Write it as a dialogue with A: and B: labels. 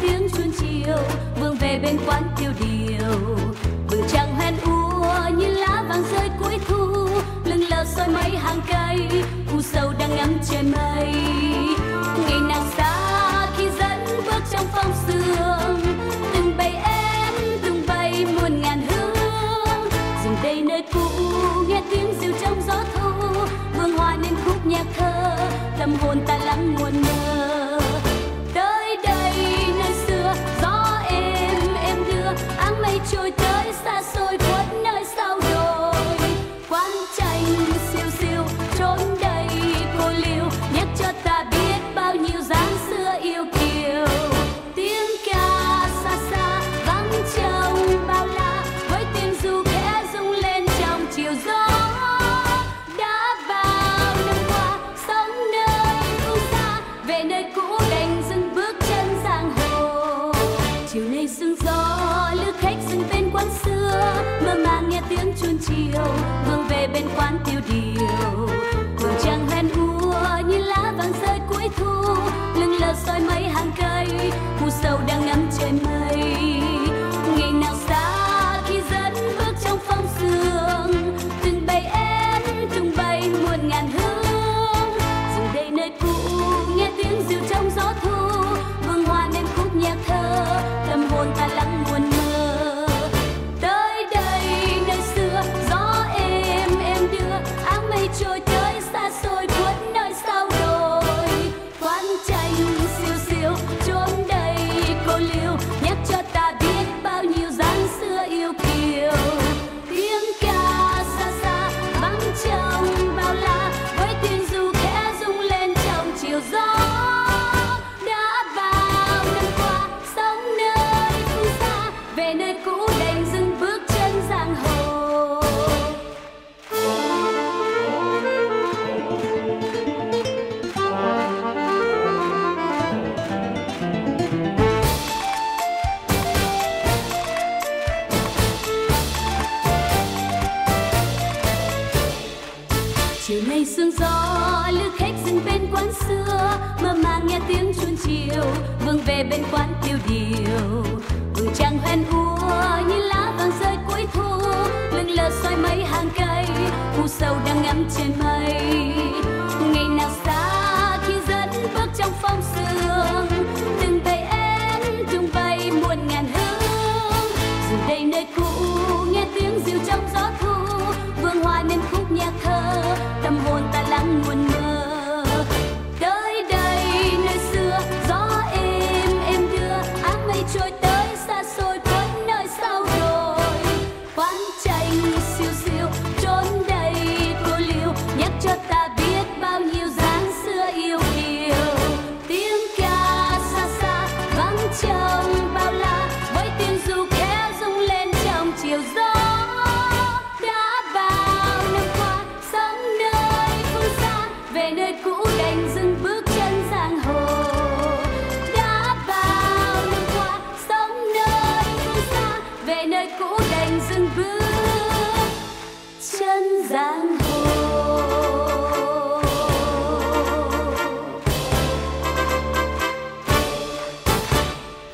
A: tiếng chuông chiều, vương về bên quán tiêu điều. Vầng trăng hoen úa như lá vàng rơi cuối thu, lưng lờ soi mấy hàng cây u sầu đang ngắm trên mây. Ngày nào xa khi dẫn bước trong phong sương, từng bầy em, từng bay muôn ngàn hương. Dừng đây nơi cũ, nghe tiếng diều trong gió thu, vương hoa nên khúc nhạc thơ, tâm hồn ta lắng muôn tiếng sương gió lướt khách dừng bên quán xưa mơ màng nghe tiếng chuông chiều vương về bên quán tiêu điều. Vầng trăng hoen úa như lá vàng rơi cuối thu lưng lờ soi mấy hàng cây u sầu đang ngắm trên mây. Ngày nào xa khi dẫn bước trong phong sương 叫